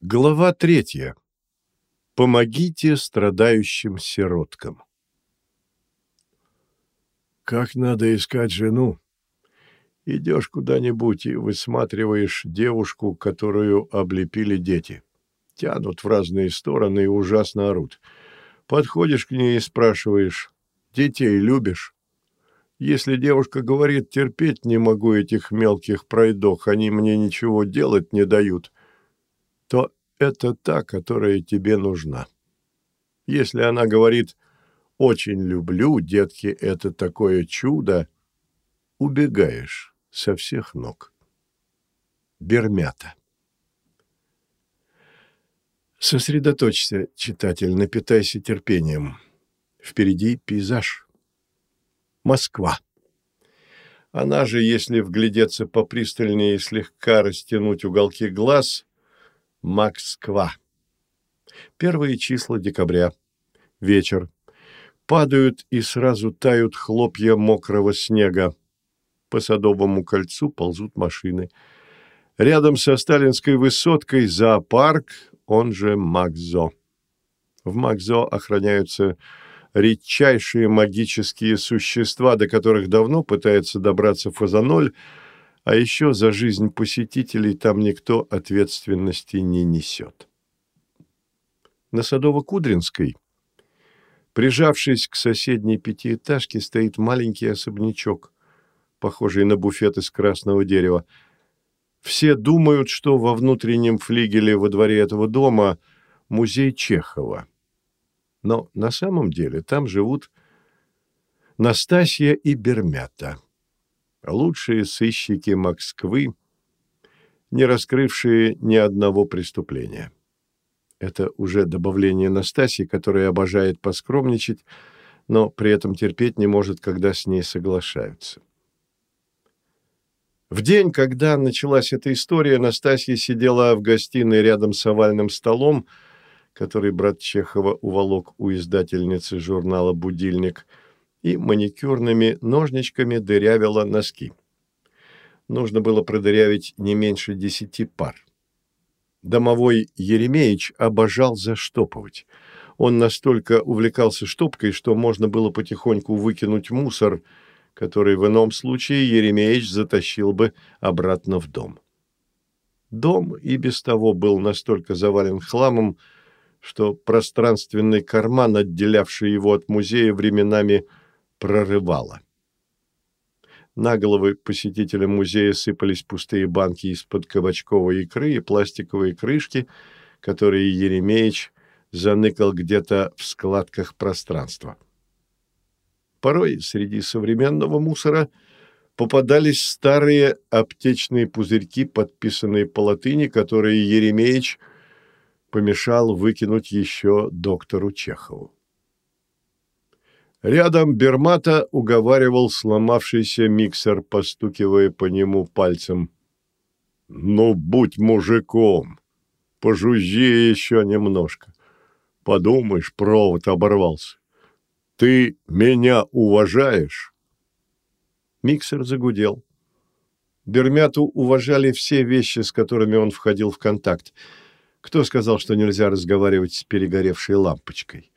Глава третья. Помогите страдающим сироткам. Как надо искать жену? Идешь куда-нибудь и высматриваешь девушку, которую облепили дети. Тянут в разные стороны и ужасно орут. Подходишь к ней и спрашиваешь, детей любишь? Если девушка говорит, терпеть не могу этих мелких пройдох, они мне ничего делать не дают – то это та, которая тебе нужна. Если она говорит «очень люблю, детки, это такое чудо», убегаешь со всех ног. Бермята. Сосредоточься, читатель, напитайся терпением. Впереди пейзаж. Москва. Она же, если вглядеться попристальнее и слегка растянуть уголки глаз, Москва. Первые числа декабря. Вечер. Падают и сразу тают хлопья мокрого снега. По Садовому кольцу ползут машины. Рядом со Сталинской высоткой зоопарк, он же Макзо. В Макзо охраняются редчайшие магические существа, до которых давно пытается добраться Фазаноль, а еще за жизнь посетителей там никто ответственности не несет. На Садово-Кудринской, прижавшись к соседней пятиэтажке, стоит маленький особнячок, похожий на буфет из красного дерева. Все думают, что во внутреннем флигеле во дворе этого дома музей Чехова. Но на самом деле там живут Настасья и Бермята – лучшие сыщики Москвы, не раскрывшие ни одного преступления. Это уже добавление Настасьи, которая обожает поскромничать, но при этом терпеть не может, когда с ней соглашаются. В день, когда началась эта история, Настасья сидела в гостиной рядом с овальным столом, который брат Чехова уволок у издательницы журнала «Будильник», и маникюрными ножничками дырявила носки. Нужно было продырявить не меньше десяти пар. Домовой Еремеич обожал заштопывать. Он настолько увлекался штопкой, что можно было потихоньку выкинуть мусор, который в ином случае Еремеич затащил бы обратно в дом. Дом и без того был настолько завален хламом, что пространственный карман, отделявший его от музея, временами – прорывало. На головы посетителям музея сыпались пустые банки из-под кабачковой икры и пластиковые крышки, которые Еремеич заныкал где-то в складках пространства. Порой среди современного мусора попадались старые аптечные пузырьки, подписанные по латыни, которые Еремеич помешал выкинуть еще доктору Чехову. Рядом Бермата уговаривал сломавшийся миксер, постукивая по нему пальцем. «Ну, будь мужиком! Пожужжи еще немножко. Подумаешь, провод оборвался. Ты меня уважаешь?» Миксер загудел. Бермяту уважали все вещи, с которыми он входил в контакт. Кто сказал, что нельзя разговаривать с перегоревшей лампочкой?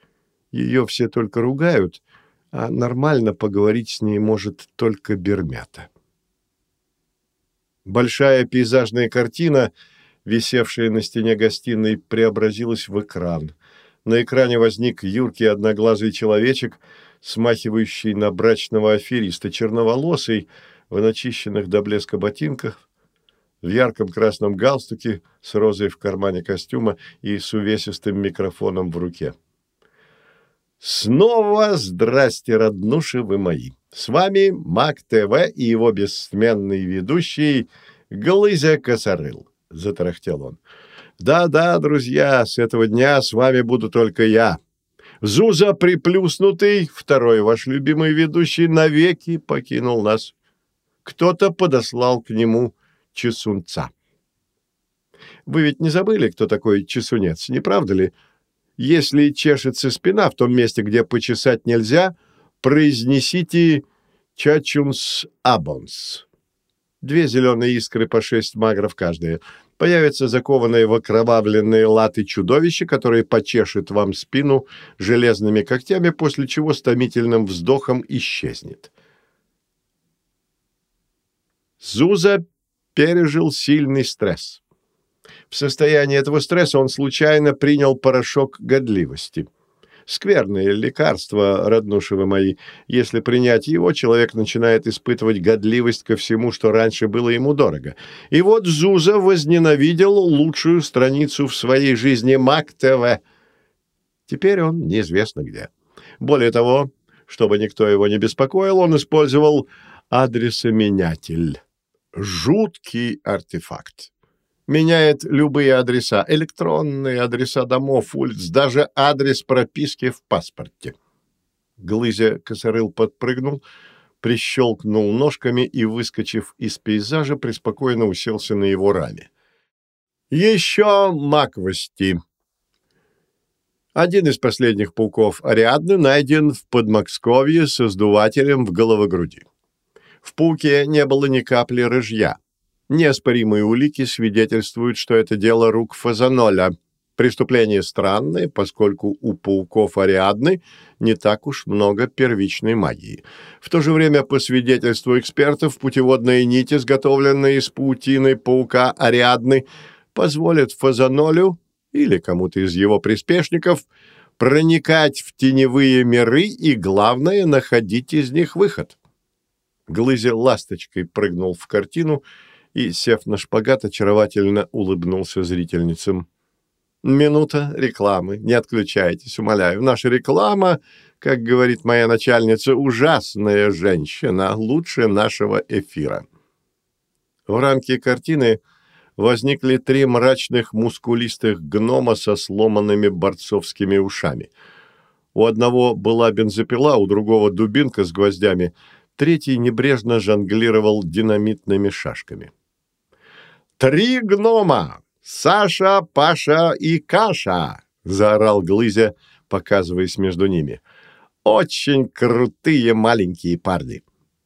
Ее все только ругают, а нормально поговорить с ней может только Бермята. Большая пейзажная картина, висевшая на стене гостиной, преобразилась в экран. На экране возник юркий одноглазый человечек, смахивающий на брачного афериста, черноволосый, в начищенных до блеска ботинках, в ярком красном галстуке с розой в кармане костюма и с увесистым микрофоном в руке. Снова здрасте, роднуши вы мои. С вами Мак ТВ и его бессменный ведущий Глызя Косорыл, затарахтел он. Да-да, друзья, с этого дня с вами буду только я. Зуза приплюснутый, второй ваш любимый ведущий, навеки покинул нас. Кто-то подослал к нему чесунца. Вы ведь не забыли, кто такой чесунец, не правда ли? — если чешется спина в том месте, где почесать нельзя, произнесите «чачунс абонс». Две зеленые искры по шесть магров каждая. Появятся закованные в окровавленные латы чудовище, которое почешет вам спину железными когтями, после чего с томительным вздохом исчезнет. Зуза пережил сильный стресс. В состоянии этого стресса он случайно принял порошок годливости. Скверное лекарство, роднушевы мои. Если принять его, человек начинает испытывать годливость ко всему, что раньше было ему дорого. И вот Зуза возненавидел лучшую страницу в своей жизни МАК-ТВ. Теперь он неизвестно где. Более того, чтобы никто его не беспокоил, он использовал адресоменятель. Жуткий артефакт. Меняет любые адреса, электронные адреса домов, улиц, даже адрес прописки в паспорте. Глызя косорыл подпрыгнул, прищелкнул ножками и, выскочив из пейзажа, преспокойно уселся на его раме. Еще маковости. Один из последних пауков Ариадны найден в Подмосковье со сдувателем в головогруди. В пауке не было ни капли рыжья. Неоспоримые улики свидетельствуют, что это дело рук Фазаноля. Преступление странное, поскольку у пауков Ариадны не так уж много первичной магии. В то же время, по свидетельству экспертов, путеводные нити, изготовленные из паутины паука Ариадны, позволят Фазанолю или кому-то из его приспешников проникать в теневые миры и, главное, находить из них выход. Глызя ласточкой прыгнул в картину и, сев на шпагат, очаровательно улыбнулся зрительницам. «Минута рекламы. Не отключайтесь, умоляю. Наша реклама, как говорит моя начальница, ужасная женщина, лучше нашего эфира». В рамке картины возникли три мрачных мускулистых гнома со сломанными борцовскими ушами. У одного была бензопила, у другого дубинка с гвоздями – третий небрежно жонглировал динамитными шашками. «Три гнома! Саша, Паша и Каша!» — заорал Глызя, показываясь между ними. «Очень крутые маленькие парни!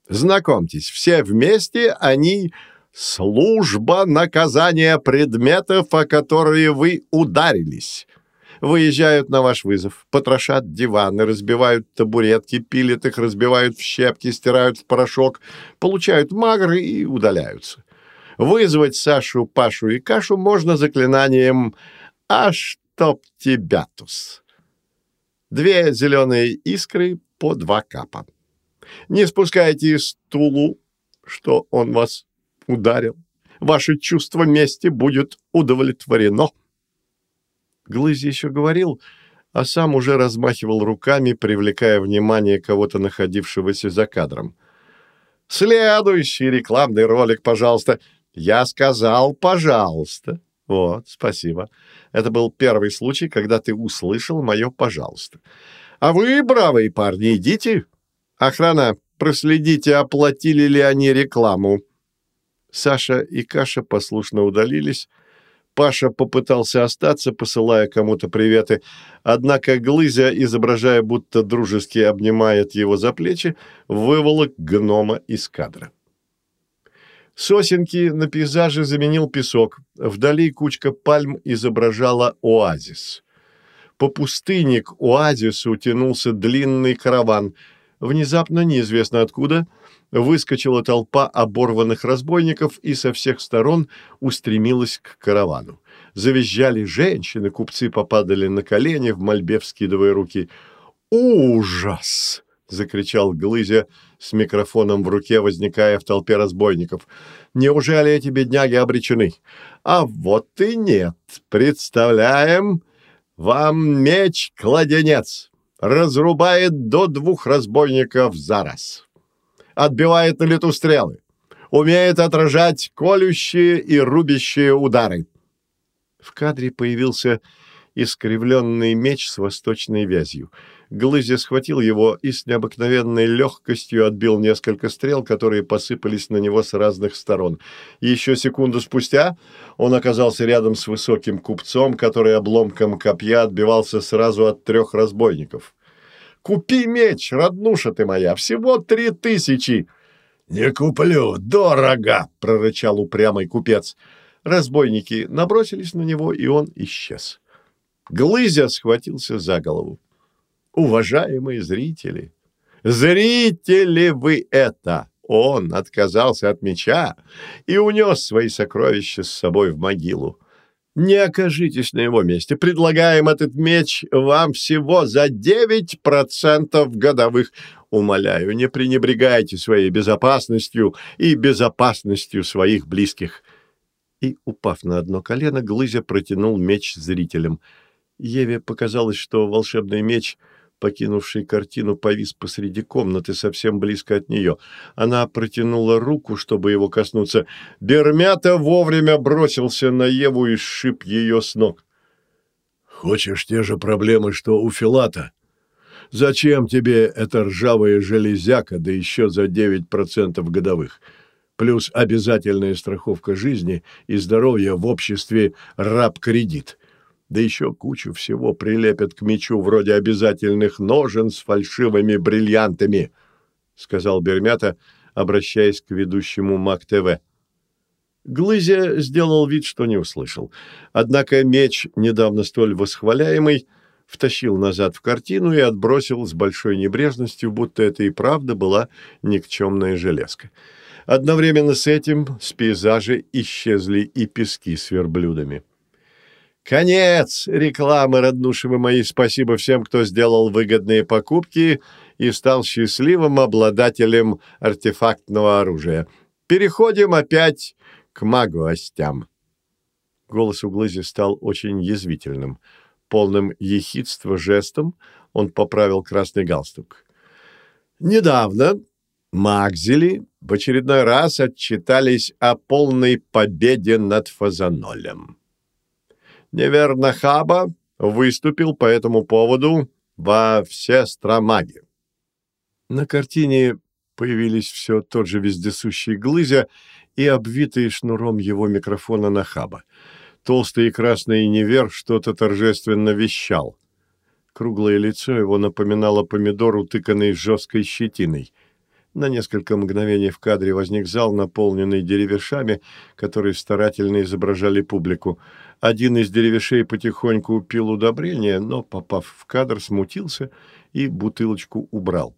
Знакомьтесь, все вместе они служба наказания предметов, о которые вы ударились выезжают на ваш вызов, потрошат диваны, разбивают табуретки, пилят их, разбивают в щепки, стирают в порошок, получают магры и удаляются. Вызвать Сашу, Пашу и Кашу можно заклинанием «А чтоб тебя тус». Две зеленые искры по два капа. Не спускайте стулу, что он вас ударил. Ваше чувство мести будет удовлетворено. Глызи еще говорил, а сам уже размахивал руками, привлекая внимание кого-то, находившегося за кадром. «Следующий рекламный ролик, пожалуйста!» «Я сказал, пожалуйста!» «Вот, спасибо. Это был первый случай, когда ты услышал мое «пожалуйста». А вы, бравые парни, идите. Охрана, проследите, оплатили ли они рекламу». Саша и Каша послушно удалились, Паша попытался остаться, посылая кому-то приветы, однако Глызя, изображая, будто дружески обнимает его за плечи, выволок гнома из кадра. Сосенки на пейзаже заменил песок. Вдали кучка пальм изображала оазис. По пустыне к оазису тянулся длинный караван. Внезапно, неизвестно откуда, выскочила толпа оборванных разбойников и со всех сторон устремилась к каравану. Завизжали женщины, купцы попадали на колени, в мольбе вскидывая руки. «Ужас!» — закричал Глызя с микрофоном в руке, возникая в толпе разбойников. «Неужели эти бедняги обречены? А вот и нет. Представляем вам меч-кладенец. Разрубает до двух разбойников за раз» отбивает на лету стрелы, умеет отражать колющие и рубящие удары. В кадре появился искривленный меч с восточной вязью. Глызи схватил его и с необыкновенной легкостью отбил несколько стрел, которые посыпались на него с разных сторон. Еще секунду спустя он оказался рядом с высоким купцом, который обломком копья отбивался сразу от трех разбойников. Купи меч, роднуша ты моя, всего три тысячи!» «Не куплю, дорого!» — прорычал упрямый купец. Разбойники набросились на него, и он исчез. Глызя схватился за голову. Уважаемые зрители, зрители вы это! Он отказался от меча и унес свои сокровища с собой в могилу. Не окажитесь на его месте. Предлагаем этот меч вам всего за 9% годовых. Умоляю, не пренебрегайте своей безопасностью и безопасностью своих близких. И, упав на одно колено, Глызя протянул меч зрителям. Еве показалось, что волшебный меч — покинувший картину, повис посреди комнаты, совсем близко от нее. Она протянула руку, чтобы его коснуться. Бермята вовремя бросился на Еву и сшиб ее с ног. «Хочешь те же проблемы, что у Филата? Зачем тебе эта ржавая железяка, да еще за 9% годовых?» плюс обязательная страховка жизни и здоровья в обществе «Раб-кредит» да еще кучу всего прилепят к мечу вроде обязательных ножен с фальшивыми бриллиантами, — сказал Бермята, обращаясь к ведущему МАК-ТВ. Глызя сделал вид, что не услышал. Однако меч, недавно столь восхваляемый, втащил назад в картину и отбросил с большой небрежностью, будто это и правда была никчемная железка. Одновременно с этим с пейзажа исчезли и пески с верблюдами. Конец рекламы, роднушевы мои. Спасибо всем, кто сделал выгодные покупки и стал счастливым обладателем артефактного оружия. Переходим опять к магуостям. Голос у Глызи стал очень язвительным. Полным ехидства жестом он поправил красный галстук. Недавно Магзели в очередной раз отчитались о полной победе над Фазанолем. Неверно Хаба выступил по этому поводу во все стромаги. На картине появились все тот же вездесущий Глызя и обвитый шнуром его микрофона на Хаба. Толстый и красный невер что-то торжественно вещал. Круглое лицо его напоминало помидор, утыканный жесткой щетиной. На несколько мгновений в кадре возник зал, наполненный деревешами, которые старательно изображали публику. Один из деревешей потихоньку пил удобрение, но, попав в кадр, смутился и бутылочку убрал.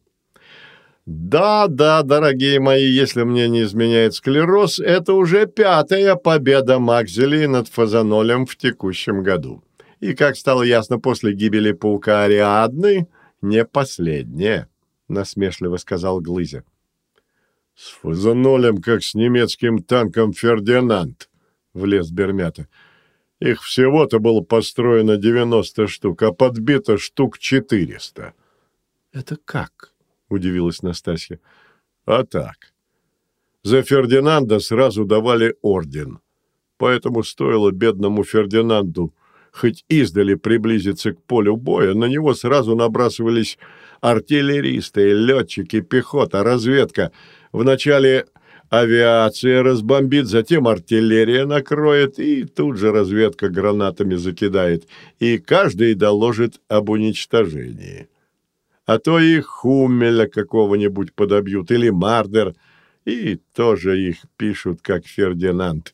«Да, да, дорогие мои, если мне не изменяет склероз, это уже пятая победа Макзели над Фазанолем в текущем году. И, как стало ясно после гибели паука Ариадны, не последняя». — насмешливо сказал Глызя. — С фазанолем, как с немецким танком «Фердинанд», — влез Бермята. — Их всего-то было построено девяносто штук, а подбито штук четыреста. — Это как? — удивилась Настасья. — А так. За Фердинанда сразу давали орден. Поэтому стоило бедному Фердинанду хоть издали приблизиться к полю боя, на него сразу набрасывались артиллеристы, летчики, пехота, разведка. Вначале авиация разбомбит, затем артиллерия накроет, и тут же разведка гранатами закидает, и каждый доложит об уничтожении. А то и Хуммеля какого-нибудь подобьют, или Мардер, и тоже их пишут, как Фердинанд.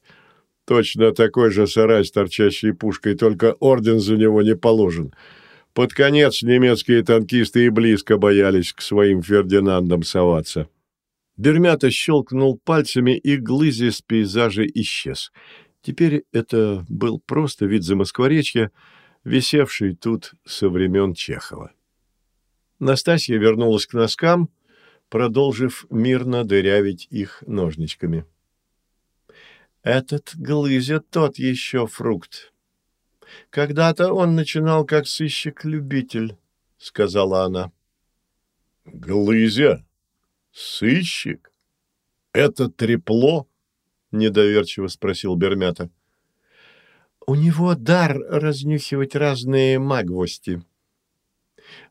Точно такой же сарай с торчащей пушкой, только орден за него не положен. Под конец немецкие танкисты и близко боялись к своим Фердинандам соваться. Бермята щелкнул пальцами, и глызи с пейзажа исчез. Теперь это был просто вид замоскворечья, висевший тут со времен Чехова. Настасья вернулась к носкам, продолжив мирно дырявить их ножничками. — этот глызя тот еще фрукт. Когда-то он начинал как сыщик-любитель, — сказала она. — Глызя? Сыщик? Это трепло? — недоверчиво спросил Бермята. — У него дар разнюхивать разные магвости.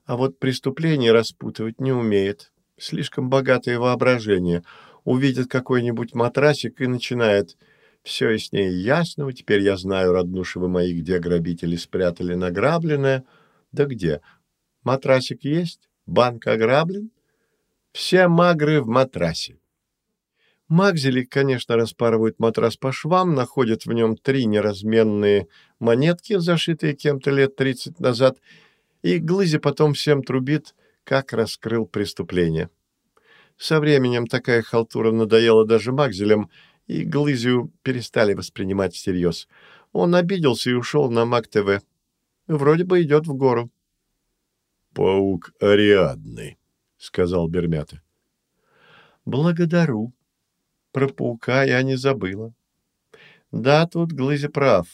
А вот преступление распутывать не умеет. Слишком богатое воображение. Увидит какой-нибудь матрасик и начинает — все яснее ясного. Теперь я знаю, роднушевы мои, где грабители спрятали награбленное. Да где? Матрасик есть? Банк ограблен? Все магры в матрасе. Магзели, конечно, распарывают матрас по швам, находят в нем три неразменные монетки, зашитые кем-то лет тридцать назад, и Глызи потом всем трубит, как раскрыл преступление. Со временем такая халтура надоела даже Магзелям, и Глызию перестали воспринимать всерьез. Он обиделся и ушел на Маг-ТВ. Вроде бы идет в гору. «Паук Ариадный», — сказал Бермята. «Благодарю», про паука я не забыла. Да, тут Глызи прав.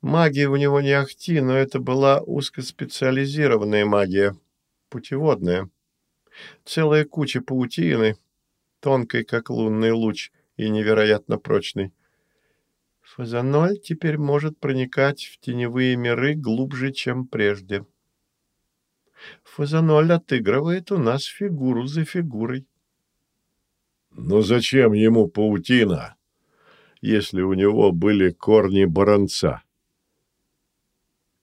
Магия у него не ахти, но это была узкоспециализированная магия, путеводная. Целая куча паутины, тонкой, как лунный луч, и невероятно прочной. Фазаноль теперь может проникать в теневые миры глубже, чем прежде. Фазаноль отыгрывает у нас фигуру за фигурой. Но зачем ему паутина, если у него были корни баронца?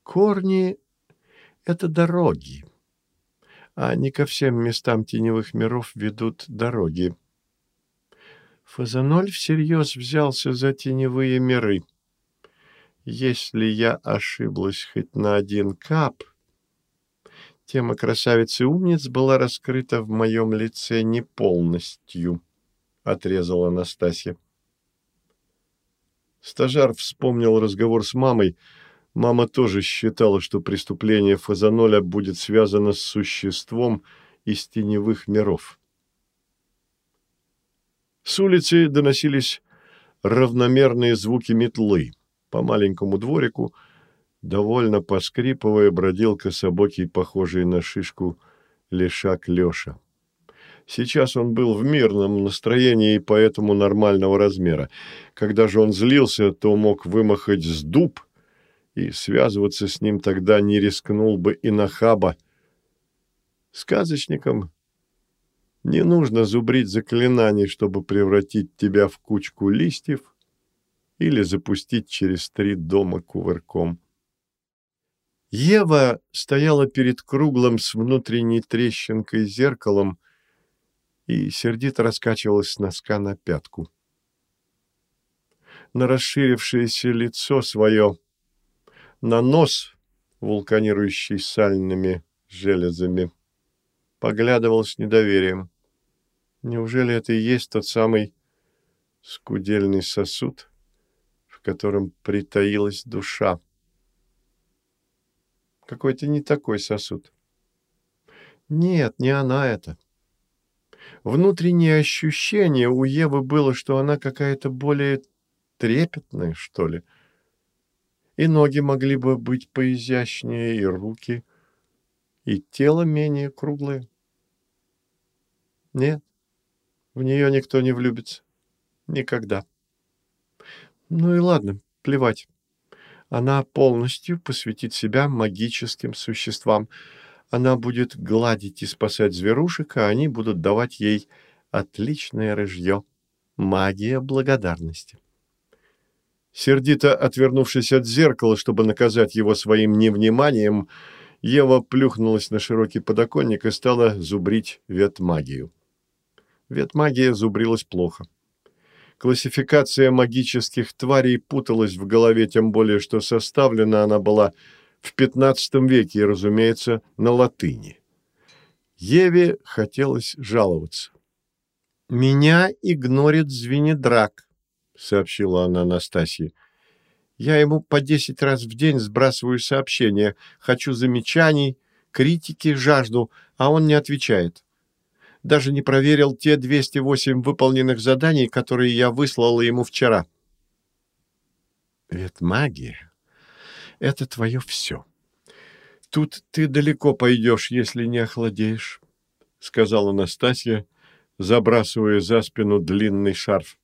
Корни — это дороги, а не ко всем местам теневых миров ведут дороги. Фазаноль всерьез взялся за теневые миры. Если я ошиблась хоть на один кап, тема красавицы-умниц была раскрыта в моем лице не полностью отрезала Настасья. Стажар вспомнил разговор с мамой. Мама тоже считала, что преступление Фазаноля будет связано с существом из теневых миров. С улицы доносились равномерные звуки метлы. По маленькому дворику, довольно поскрипывая, бродил кособокий, похожий на шишку, лешак Леша. Сейчас он был в мирном настроении и поэтому нормального размера. Когда же он злился, то мог вымахать с дуб, и связываться с ним тогда не рискнул бы и нахаба. Сказочникам не нужно зубрить заклинаний, чтобы превратить тебя в кучку листьев или запустить через три дома кувырком. Ева стояла перед круглым с внутренней трещинкой зеркалом, и сердито раскачивалась с носка на пятку. На расширившееся лицо свое, на нос, вулканирующий сальными железами, поглядывал с недоверием. Неужели это и есть тот самый скудельный сосуд, в котором притаилась душа? Какой-то не такой сосуд. Нет, не она это. Внутреннее ощущение у Евы было, что она какая-то более трепетная, что ли. И ноги могли бы быть поизящнее, и руки, и тело менее круглое. Нет, в нее никто не влюбится. Никогда. Ну и ладно, плевать. Она полностью посвятит себя магическим существам — она будет гладить и спасать зверушек, а они будут давать ей отличное рыжье. Магия благодарности. Сердито отвернувшись от зеркала, чтобы наказать его своим невниманием, Ева плюхнулась на широкий подоконник и стала зубрить ветмагию. Ветмагия зубрилась плохо. Классификация магических тварей путалась в голове, тем более, что составлена она была в XV веке и, разумеется, на латыни. Еве хотелось жаловаться. «Меня игнорит Звенедрак», — сообщила она Анастасии. «Я ему по десять раз в день сбрасываю сообщения, хочу замечаний, критики, жажду, а он не отвечает. Даже не проверил те 208 выполненных заданий, которые я выслала ему вчера». «Это магия», это твое все. Тут ты далеко пойдешь, если не охладеешь, — сказала Настасья, забрасывая за спину длинный шарф.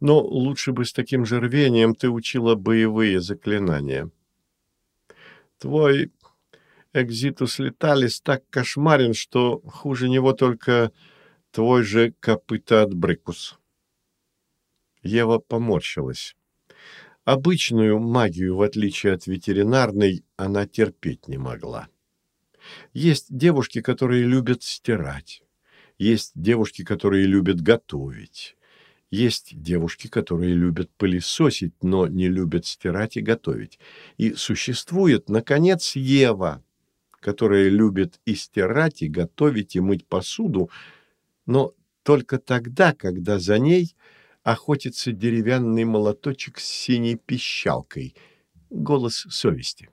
Но лучше бы с таким же рвением ты учила боевые заклинания. Твой экзитус леталис так кошмарен, что хуже него только твой же копыта-отбрыкус. Ева поморщилась. Обычную магию, в отличие от ветеринарной, она терпеть не могла. Есть девушки, которые любят стирать. Есть девушки, которые любят готовить. Есть девушки, которые любят пылесосить, но не любят стирать и готовить. И существует, наконец, Ева, которая любит и стирать, и готовить, и мыть посуду, но только тогда, когда за ней охотится деревянный молоточек с синей пищалкой, голос совести.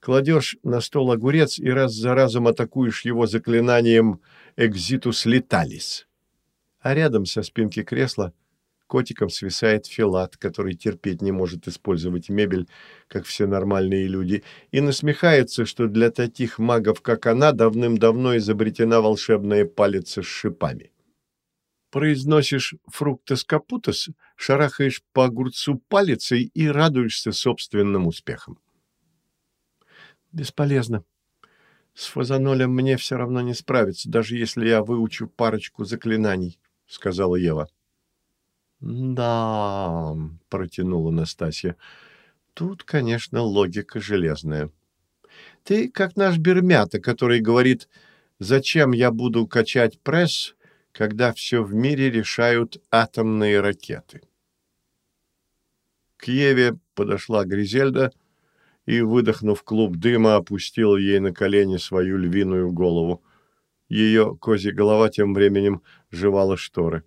Кладешь на стол огурец и раз за разом атакуешь его заклинанием «Экзитус леталис». А рядом со спинки кресла котиком свисает Филат, который терпеть не может использовать мебель, как все нормальные люди, и насмехается, что для таких магов, как она, давным-давно изобретена волшебная палица с шипами. Произносишь фруктес капутес, шарахаешь по огурцу палицей и радуешься собственным успехам. Бесполезно. С фазанолем мне все равно не справиться, даже если я выучу парочку заклинаний, — сказала Ева. — Да, — протянула Настасья, — тут, конечно, логика железная. Ты как наш Бермята, который говорит, зачем я буду качать пресс, когда все в мире решают атомные ракеты. К Еве подошла Гризельда — и, выдохнув клуб дыма, опустил ей на колени свою львиную голову. Ее козья голова тем временем жевала шторы.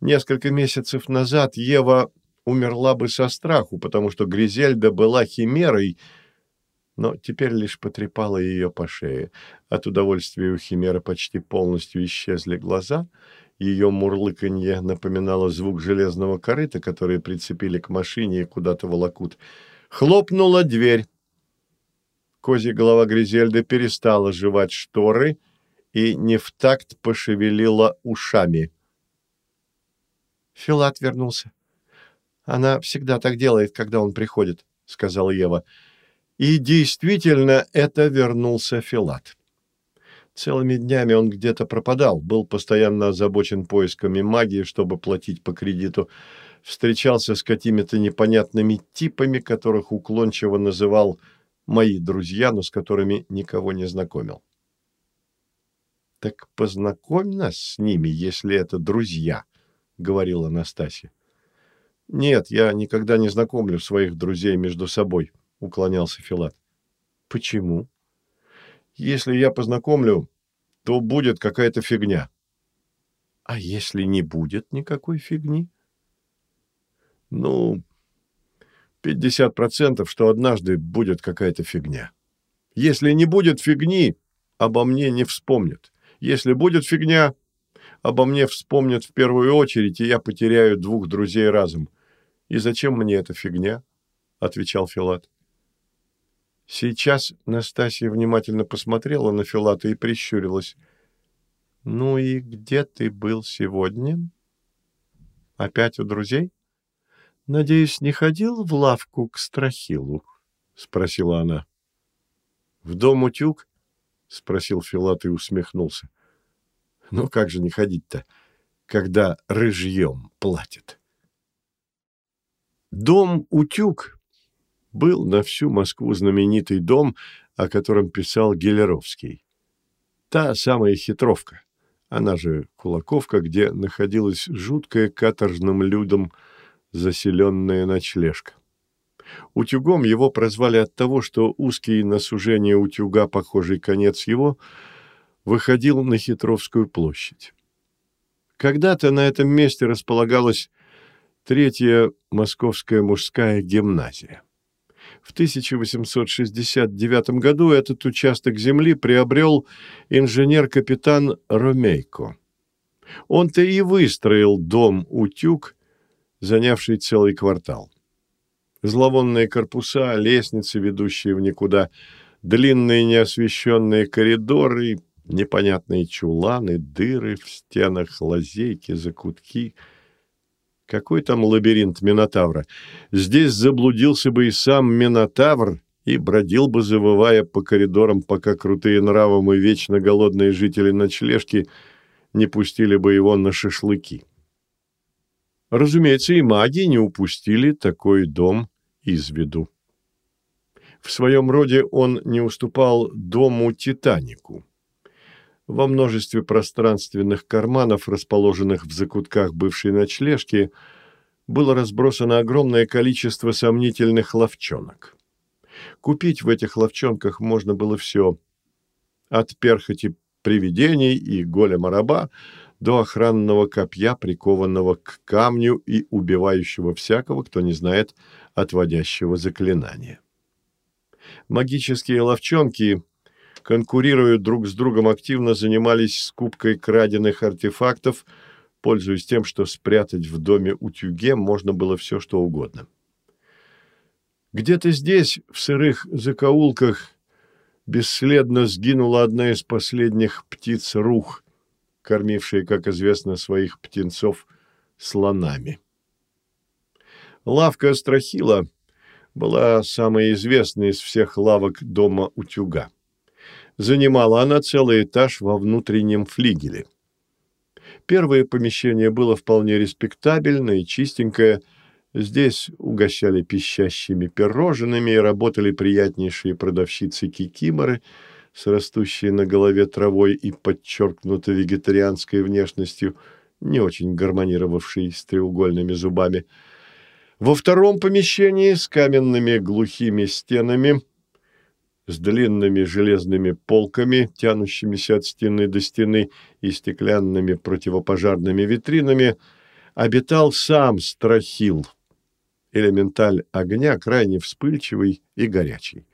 Несколько месяцев назад Ева умерла бы со страху, потому что Гризельда была химерой, но теперь лишь потрепала ее по шее. От удовольствия у химеры почти полностью исчезли глаза, ее мурлыканье напоминало звук железного корыта, который прицепили к машине и куда-то волокут — Хлопнула дверь. Козья голова Гризельды перестала жевать шторы и не в такт пошевелила ушами. Филат вернулся. Она всегда так делает, когда он приходит, сказала Ева. И действительно, это вернулся Филат. Целыми днями он где-то пропадал, был постоянно озабочен поисками магии, чтобы платить по кредиту встречался с какими-то непонятными типами, которых уклончиво называл «мои друзья», но с которыми никого не знакомил. «Так познакомь нас с ними, если это друзья», — говорила Настасья. «Нет, я никогда не знакомлю своих друзей между собой», — уклонялся Филат. «Почему?» «Если я познакомлю, то будет какая-то фигня». «А если не будет никакой фигни?» Ну, 50%, что однажды будет какая-то фигня. Если не будет фигни, обо мне не вспомнят. Если будет фигня, обо мне вспомнят в первую очередь, и я потеряю двух друзей разом. И зачем мне эта фигня? отвечал Филат. Сейчас Настасья внимательно посмотрела на Филата и прищурилась. «Ну и где ты был сегодня? Опять у друзей?» — Надеюсь, не ходил в лавку к Страхилу? — спросила она. — В дом утюг? — спросил Филат и усмехнулся. — Ну как же не ходить-то, когда рыжьем платят? Дом утюг был на всю Москву знаменитый дом, о котором писал Гелеровский. Та самая хитровка, она же Кулаковка, где находилась жуткая каторжным людом заселенная ночлежка. Утюгом его прозвали от того, что узкий на сужение утюга, похожий конец его, выходил на Хитровскую площадь. Когда-то на этом месте располагалась третья московская мужская гимназия. В 1869 году этот участок земли приобрел инженер-капитан Ромейко. Он-то и выстроил дом-утюг занявший целый квартал. Зловонные корпуса, лестницы, ведущие в никуда, длинные неосвещенные коридоры, непонятные чуланы, дыры в стенах, лазейки, закутки. Какой там лабиринт Минотавра? Здесь заблудился бы и сам Минотавр и бродил бы, завывая по коридорам, пока крутые нравом и вечно голодные жители ночлежки не пустили бы его на шашлыки. Разумеется, и маги не упустили такой дом из виду. В своем роде он не уступал дому Титанику. Во множестве пространственных карманов, расположенных в закутках бывшей ночлежки, было разбросано огромное количество сомнительных ловчонок. Купить в этих ловчонках можно было все. От перхоти привидений и голема раба до охранного копья, прикованного к камню и убивающего всякого, кто не знает отводящего заклинания. Магические ловчонки, конкурируя друг с другом, активно занимались скупкой краденных артефактов, пользуясь тем, что спрятать в доме утюге можно было все, что угодно. Где-то здесь, в сырых закоулках, бесследно сгинула одна из последних птиц рух, кормившая, как известно, своих птенцов слонами. Лавка Астрахила была самой известной из всех лавок дома утюга. Занимала она целый этаж во внутреннем флигеле. Первое помещение было вполне респектабельное и чистенькое. Здесь угощали пищащими пирожными и работали приятнейшие продавщицы-кикиморы с растущей на голове травой и подчеркнуто вегетарианской внешностью, не очень гармонировавшей с треугольными зубами – во втором помещении с каменными глухими стенами, с длинными железными полками, тянущимися от стены до стены и стеклянными противопожарными витринами, обитал сам Страхил, элементаль огня, крайне вспыльчивый и горячий.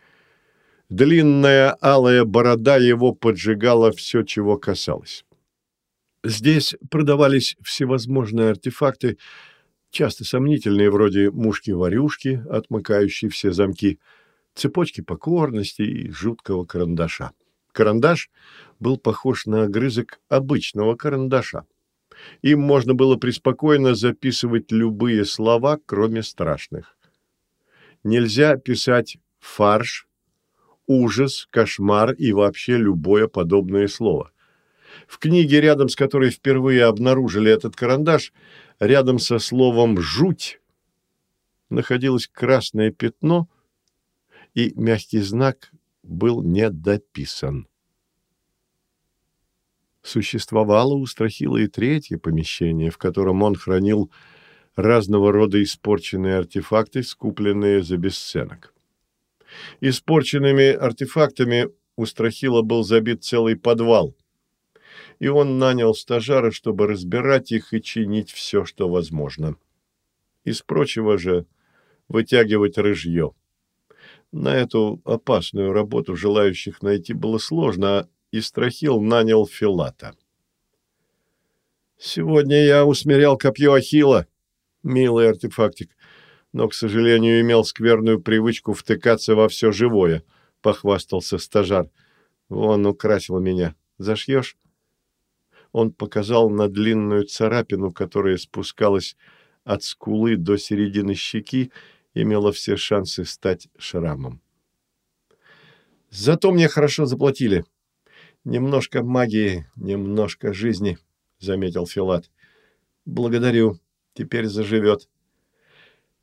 Длинная алая борода его поджигала все, чего касалось. Здесь продавались всевозможные артефакты, часто сомнительные, вроде мушки-варюшки, отмыкающие все замки, цепочки покорности и жуткого карандаша. Карандаш был похож на огрызок обычного карандаша. Им можно было преспокойно записывать любые слова, кроме страшных. Нельзя писать «фарш», «ужас», «кошмар» и вообще любое подобное слово. В книге, рядом с которой впервые обнаружили этот карандаш, рядом со словом «жуть» находилось красное пятно, и мягкий знак был не дописан. Существовало у Страхила и третье помещение, в котором он хранил разного рода испорченные артефакты, скупленные за бесценок. Испорченными артефактами у Страхила был забит целый подвал, и он нанял стажара, чтобы разбирать их и чинить все, что возможно. Из прочего же вытягивать рыжье. На эту опасную работу желающих найти было сложно, а Истрахил нанял Филата. «Сегодня я усмирял копье Ахила, милый артефактик, но, к сожалению, имел скверную привычку втыкаться во все живое», — похвастался стажар. «Он украсил меня. Зашьешь?» Он показал на длинную царапину, которая спускалась от скулы до середины щеки, имела все шансы стать шрамом. «Зато мне хорошо заплатили. Немножко магии, немножко жизни», — заметил Филат. «Благодарю. Теперь заживет.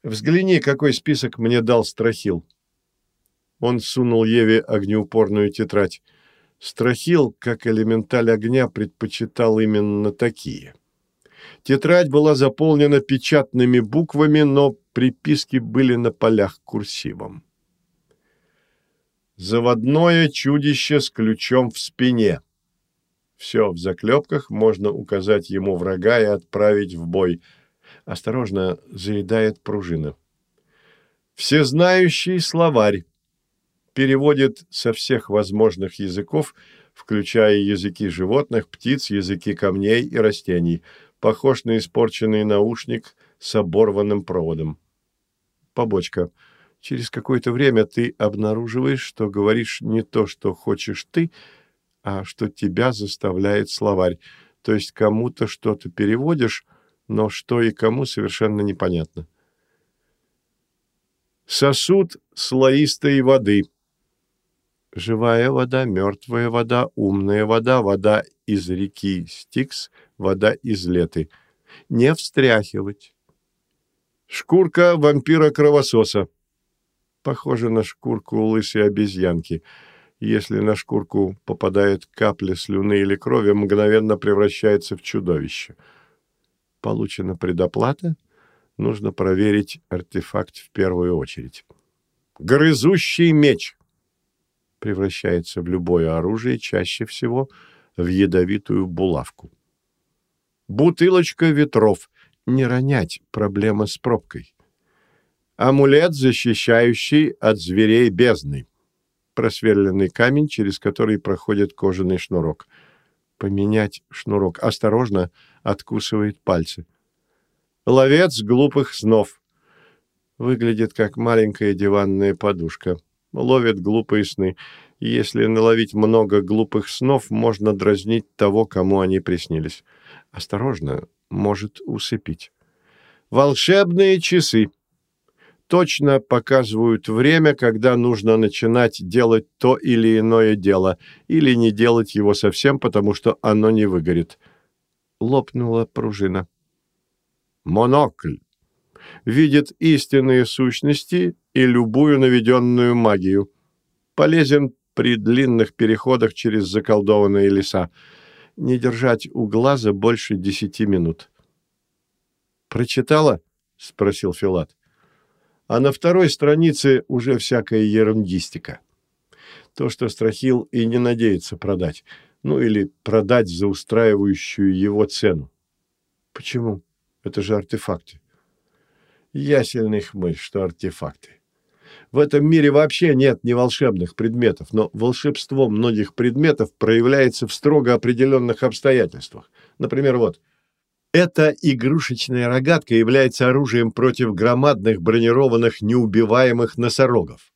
Взгляни, какой список мне дал Страхил». Он сунул Еве огнеупорную тетрадь. Страхил, как элементаль огня, предпочитал именно такие. Тетрадь была заполнена печатными буквами, но приписки были на полях курсивом. Заводное чудище с ключом в спине. Все в заклепках, можно указать ему врага и отправить в бой. Осторожно, заедает пружина. Всезнающий словарь переводит со всех возможных языков, включая языки животных, птиц, языки камней и растений, похож на испорченный наушник с оборванным проводом. Побочка. Через какое-то время ты обнаруживаешь, что говоришь не то, что хочешь ты, а что тебя заставляет словарь. То есть кому-то что-то переводишь, но что и кому совершенно непонятно. Сосуд слоистой воды – Живая вода, мертвая вода, умная вода, вода из реки Стикс, вода из Леты. Не встряхивать. Шкурка вампира-кровососа. Похоже на шкурку лысой обезьянки. Если на шкурку попадает капля слюны или крови, мгновенно превращается в чудовище. Получена предоплата, нужно проверить артефакт в первую очередь. Грызущий меч превращается в любое оружие, чаще всего в ядовитую булавку. Бутылочка ветров. Не ронять. Проблема с пробкой. Амулет, защищающий от зверей бездны. Просверленный камень, через который проходит кожаный шнурок. Поменять шнурок. Осторожно, откусывает пальцы. Ловец глупых снов. Выглядит как маленькая диванная подушка. Ловит глупые сны. Если наловить много глупых снов, можно дразнить того, кому они приснились. Осторожно, может усыпить. Волшебные часы. Точно показывают время, когда нужно начинать делать то или иное дело, или не делать его совсем, потому что оно не выгорит. Лопнула пружина. Монокль. Видит истинные сущности и любую наведенную магию. Полезен при длинных переходах через заколдованные леса не держать у глаза больше десяти минут. «Прочитала?» — спросил Филат. А на второй странице уже всякая ерундистика. То, что Страхил и не надеется продать. Ну, или продать за устраивающую его цену. Почему? Это же артефакты. Ясельный хмыль, что артефакты. В этом мире вообще нет ни волшебных предметов, но волшебство многих предметов проявляется в строго определенных обстоятельствах. Например, вот. Эта игрушечная рогатка является оружием против громадных бронированных неубиваемых носорогов.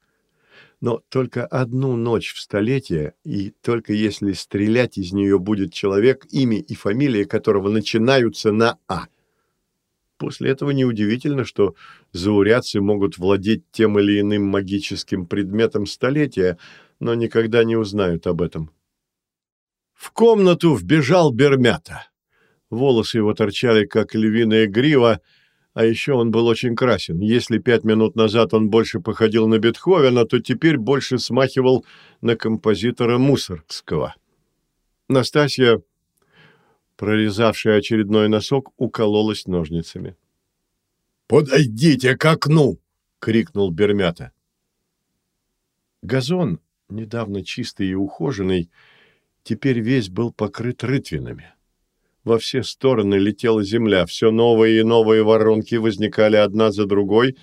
Но только одну ночь в столетие, и только если стрелять из нее будет человек, имя и фамилия которого начинаются на «А». После этого неудивительно, что заурядцы могут владеть тем или иным магическим предметом столетия, но никогда не узнают об этом. В комнату вбежал Бермята. Волосы его торчали, как львиная грива, а еще он был очень красен. Если пять минут назад он больше походил на Бетховена, то теперь больше смахивал на композитора Мусоргского. Настасья прорезавшая очередной носок, укололась ножницами. «Подойдите к окну!» — крикнул Бермята. Газон, недавно чистый и ухоженный, теперь весь был покрыт рытвинами. Во все стороны летела земля, все новые и новые воронки возникали одна за другой,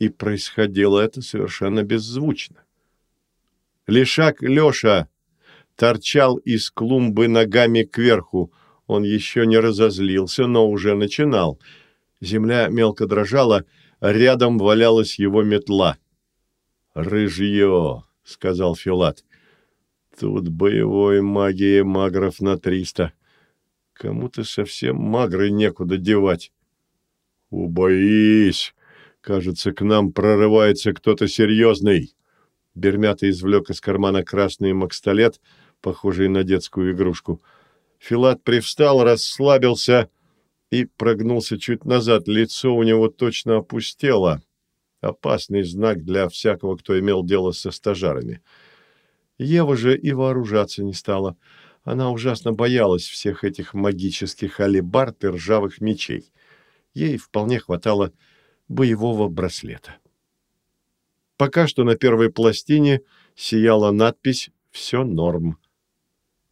и происходило это совершенно беззвучно. Лишак Леша торчал из клумбы ногами кверху — он еще не разозлился, но уже начинал. Земля мелко дрожала, а рядом валялась его метла. «Рыжье», — сказал Филат. «Тут боевой магии магров на триста. Кому-то совсем магры некуда девать». «Убоись! Кажется, к нам прорывается кто-то серьезный». Бермята извлек из кармана красный макстолет, похожий на детскую игрушку — Филат привстал, расслабился и прогнулся чуть назад. Лицо у него точно опустело. Опасный знак для всякого, кто имел дело со стажарами. Ева же и вооружаться не стала. Она ужасно боялась всех этих магических алебард и ржавых мечей. Ей вполне хватало боевого браслета. Пока что на первой пластине сияла надпись «Все норм».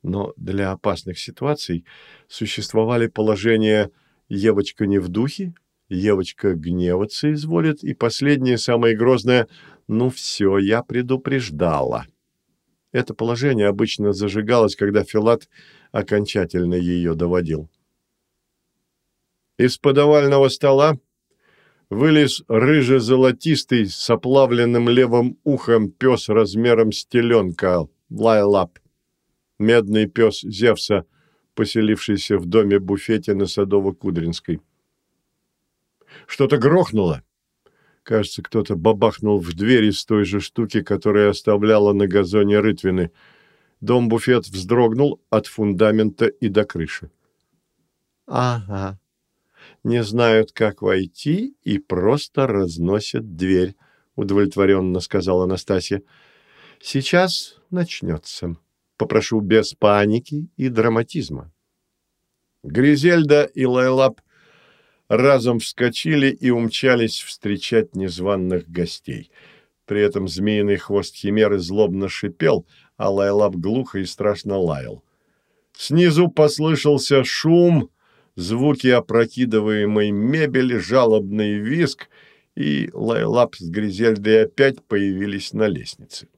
Но для опасных ситуаций существовали положения «Евочка не в духе», «Евочка гневаться изволит» и последнее, самое грозное «Ну все, я предупреждала». Это положение обычно зажигалось, когда Филат окончательно ее доводил. Из подавального стола вылез рыже-золотистый с оплавленным левым ухом пес размером с теленка Лайлап медный пес Зевса, поселившийся в доме-буфете на Садово-Кудринской. Что-то грохнуло. Кажется, кто-то бабахнул в дверь из той же штуки, которая оставляла на газоне рытвины. Дом-буфет вздрогнул от фундамента и до крыши. «Ага. Не знают, как войти, и просто разносят дверь», — удовлетворенно сказала Анастасия. Сейчас начнется. Попрошу без паники и драматизма. Гризельда и Лайлап разом вскочили и умчались встречать незваных гостей. При этом змеиный хвост химеры злобно шипел, а Лайлап глухо и страшно лаял. Снизу послышался шум, звуки опрокидываемой мебели, жалобный визг, и Лайлап с Гризельдой опять появились на лестнице.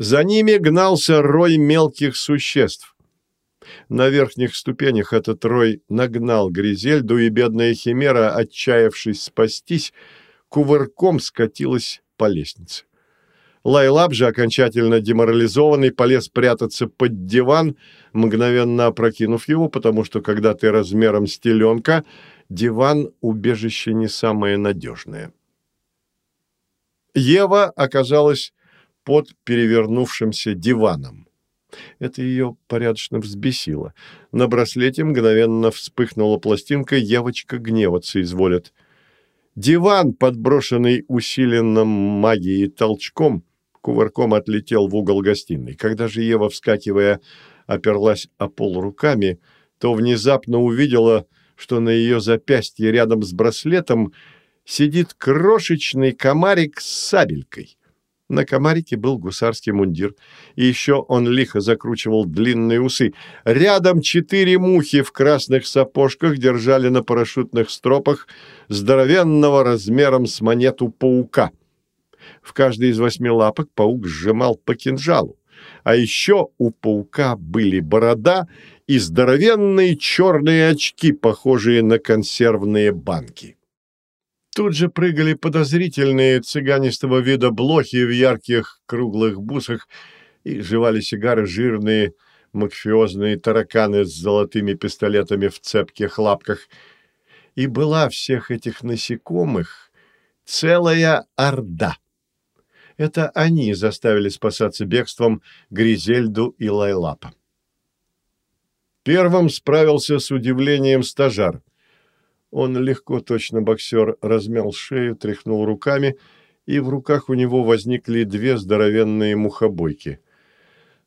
За ними гнался рой мелких существ. На верхних ступенях этот рой нагнал Гризельду, и бедная Химера, отчаявшись спастись, кувырком скатилась по лестнице. Лайлап же, окончательно деморализованный, полез прятаться под диван, мгновенно опрокинув его, потому что, когда ты размером с теленка, диван – убежище не самое надежное. Ева оказалась под перевернувшимся диваном. Это ее порядочно взбесило. На браслете мгновенно вспыхнула пластинка «Евочка гневаться изволит». Диван, подброшенный усиленным магией толчком, кувырком отлетел в угол гостиной. Когда же Ева, вскакивая, оперлась о пол руками, то внезапно увидела, что на ее запястье рядом с браслетом сидит крошечный комарик с сабелькой. На комарике был гусарский мундир, и еще он лихо закручивал длинные усы. Рядом четыре мухи в красных сапожках держали на парашютных стропах здоровенного размером с монету паука. В каждой из восьми лапок паук сжимал по кинжалу. А еще у паука были борода и здоровенные черные очки, похожие на консервные банки. Тут же прыгали подозрительные цыганистого вида блохи в ярких круглых бусах и жевали сигары жирные макфиозные тараканы с золотыми пистолетами в цепких лапках. И была всех этих насекомых целая орда. Это они заставили спасаться бегством Гризельду и Лайлапа. Первым справился с удивлением стажар. Он легко, точно боксер, размял шею, тряхнул руками, и в руках у него возникли две здоровенные мухобойки.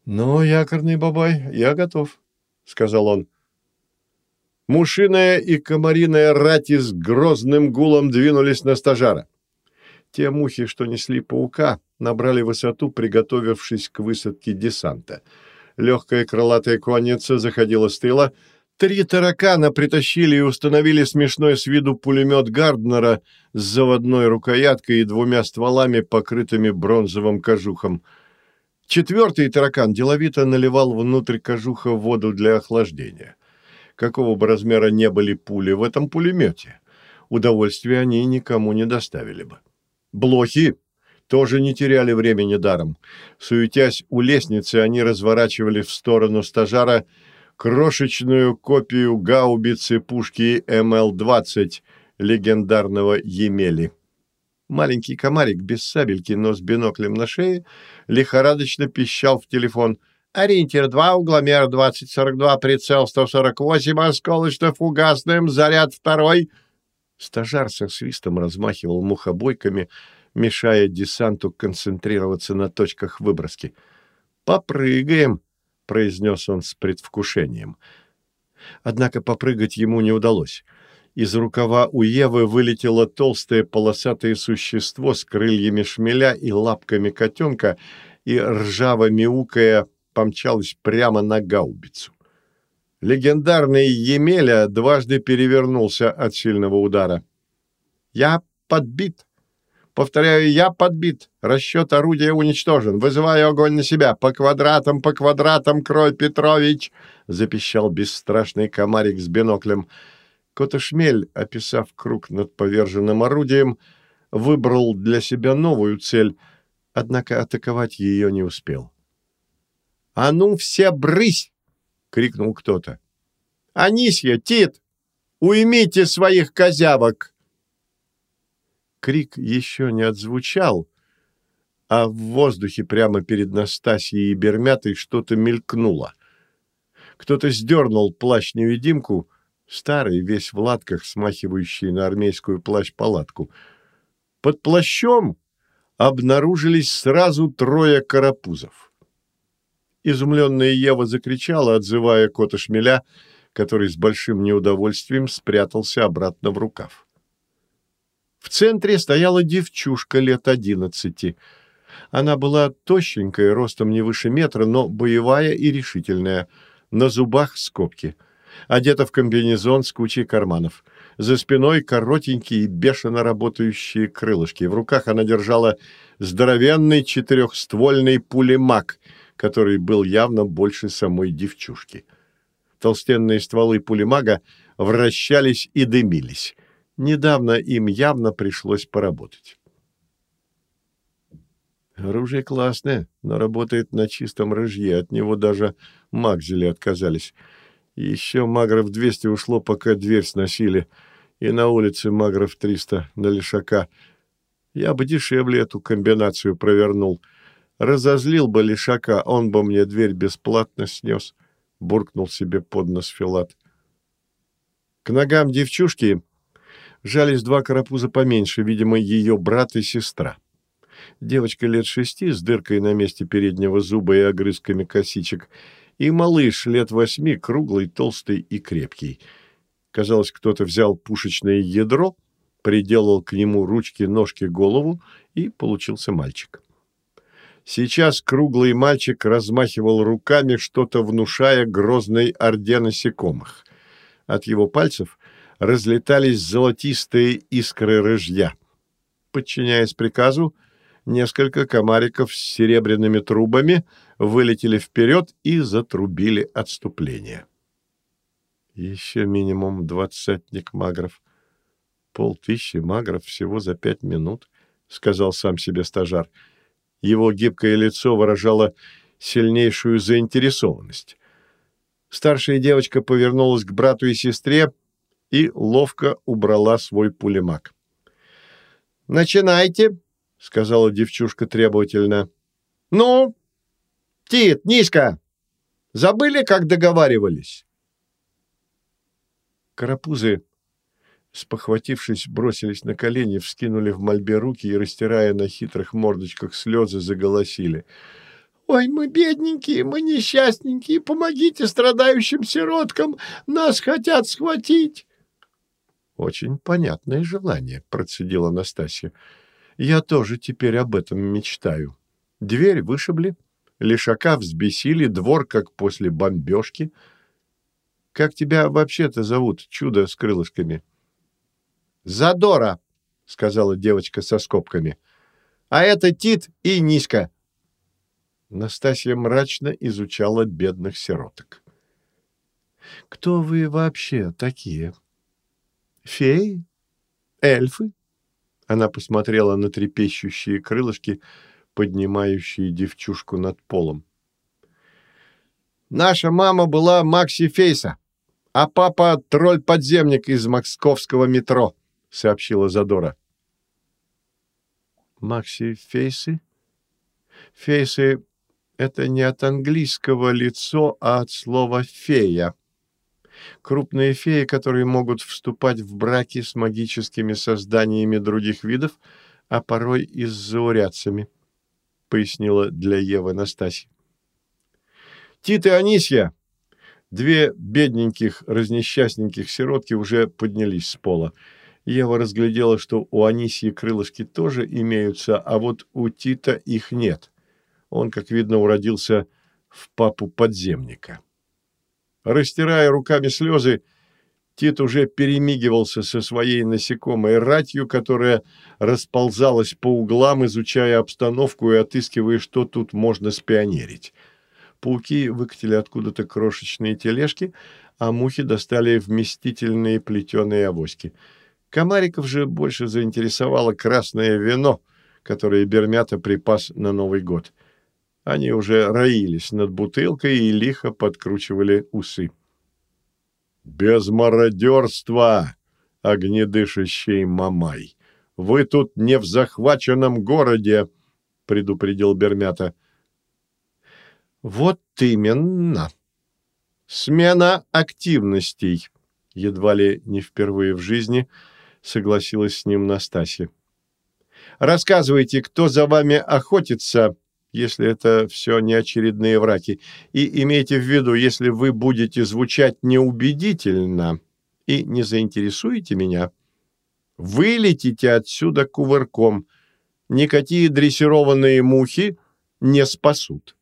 «Ну, якорный бабай, я готов», — сказал он. Мушиная и комариная рати с грозным гулом двинулись на стажара. Те мухи, что несли паука, набрали высоту, приготовившись к высадке десанта. Легкая крылатая конница заходила с тыла — Три таракана притащили и установили смешной с виду пулемет Гарднера с заводной рукояткой и двумя стволами, покрытыми бронзовым кожухом. Четвертый таракан деловито наливал внутрь кожуха воду для охлаждения. Какого бы размера не были пули в этом пулемете, удовольствия они никому не доставили бы. Блохи тоже не теряли времени даром. Суетясь у лестницы, они разворачивали в сторону стажара – крошечную копию гаубицы пушки МЛ-20 легендарного Емели. Маленький комарик без сабельки, но с биноклем на шее, лихорадочно пищал в телефон. «Ориентир 2, угломер 2042, прицел 148, осколочно-фугасным, заряд второй». Стажар со свистом размахивал мухобойками, мешая десанту концентрироваться на точках выброски. «Попрыгаем», — произнес он с предвкушением. Однако попрыгать ему не удалось. Из рукава у Евы вылетело толстое полосатое существо с крыльями шмеля и лапками котенка, и, ржаво мяукая, помчалось прямо на гаубицу. Легендарный Емеля дважды перевернулся от сильного удара. «Я подбит!» Повторяю, я подбит. Расчет орудия уничтожен. Вызываю огонь на себя. По квадратам, по квадратам, Кроль Петрович!» — запищал бесстрашный комарик с биноклем. Котошмель, описав круг над поверженным орудием, выбрал для себя новую цель, однако атаковать ее не успел. «А ну все брысь!» — крикнул кто-то. «Анисья, Тит, уймите своих козявок!» Крик еще не отзвучал, а в воздухе прямо перед Настасьей и Бермятой что-то мелькнуло. Кто-то сдернул плащ-невидимку, старый, весь в латках, смахивающий на армейскую плащ-палатку. Под плащом обнаружились сразу трое карапузов. Изумленная Ева закричала, отзывая кота шмеля, который с большим неудовольствием спрятался обратно в рукав. В центре стояла девчушка лет одиннадцати. Она была тощенькая, ростом не выше метра, но боевая и решительная, на зубах скобки. Одета в комбинезон с кучей карманов. За спиной коротенькие, бешено работающие крылышки. В руках она держала здоровенный четырехствольный пулемак, который был явно больше самой девчушки. Толстенные стволы пулемага вращались и дымились. Недавно им явно пришлось поработать. Оружие классное, но работает на чистом рыжье. От него даже магзели отказались. Еще магров 200 ушло, пока дверь сносили. И на улице магров 300 на лишака. Я бы дешевле эту комбинацию провернул. Разозлил бы лишака, он бы мне дверь бесплатно снес. Буркнул себе под нос Филат. К ногам девчушки жались два карапуза поменьше, видимо, ее брат и сестра. Девочка лет шести с дыркой на месте переднего зуба и огрызками косичек, и малыш лет восьми, круглый, толстый и крепкий. Казалось, кто-то взял пушечное ядро, приделал к нему ручки, ножки, голову, и получился мальчик. Сейчас круглый мальчик размахивал руками, что-то внушая грозной орде насекомых. От его пальцев разлетались золотистые искры рыжья. Подчиняясь приказу, несколько комариков с серебряными трубами вылетели вперед и затрубили отступление. Еще минимум двадцатник магров. Полтыщи магров всего за пять минут, — сказал сам себе стажар. Его гибкое лицо выражало сильнейшую заинтересованность. Старшая девочка повернулась к брату и сестре и ловко убрала свой пулемак. «Начинайте!» — сказала девчушка требовательно. «Ну, Тит, низко! Забыли, как договаривались?» Карапузы, спохватившись, бросились на колени, вскинули в мольбе руки и, растирая на хитрых мордочках слезы, заголосили. «Ой, мы бедненькие, мы несчастненькие, помогите страдающим сироткам, нас хотят схватить!» «Очень понятное желание», — процедила Настасья. Я тоже теперь об этом мечтаю. Дверь вышибли, лишака взбесили, двор как после бомбежки. Как тебя вообще-то зовут, чудо с крылышками? Задора, сказала девочка со скобками. А это Тит и Ниська. Настасья мрачно изучала бедных сироток. Кто вы вообще такие? Феи? Эльфы? Она посмотрела на трепещущие крылышки, поднимающие девчушку над полом. «Наша мама была Макси Фейса, а папа — тролль-подземник из московского метро», — сообщила Задора. «Макси Фейсы? Фейсы — это не от английского лицо, а от слова «фея», Крупные феи, которые могут вступать в браки с магическими созданиями других видов, а порой и с заурядцами, — пояснила для Евы Настасья. Тит и Анисья, две бедненьких, разнесчастненьких сиротки, уже поднялись с пола. Ева разглядела, что у Анисьи крылышки тоже имеются, а вот у Тита их нет. Он, как видно, уродился в папу подземника. Растирая руками слезы, Тит уже перемигивался со своей насекомой ратью, которая расползалась по углам, изучая обстановку и отыскивая, что тут можно спионерить. Пауки выкатили откуда-то крошечные тележки, а мухи достали вместительные плетеные авоськи. Комариков же больше заинтересовало красное вино, которое Бермята припас на Новый год. Они уже роились над бутылкой и лихо подкручивали усы. «Без мародерства, огнедышащий Мамай! Вы тут не в захваченном городе!» — предупредил Бермята. «Вот именно! Смена активностей!» Едва ли не впервые в жизни согласилась с ним Настасья. Рассказывайте, кто за вами охотится, если это все не очередные враки. И имейте в виду, если вы будете звучать неубедительно и не заинтересуете меня, вылетите отсюда кувырком. Никакие дрессированные мухи не спасут.